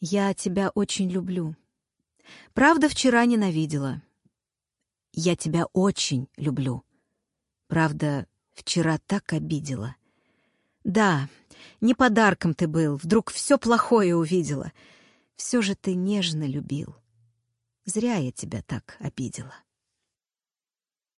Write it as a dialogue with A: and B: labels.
A: Я тебя очень люблю. Правда, вчера ненавидела. Я тебя очень люблю. Правда, вчера так обидела. Да, не подарком ты был, вдруг все плохое увидела. Все же ты нежно любил. Зря я тебя так обидела.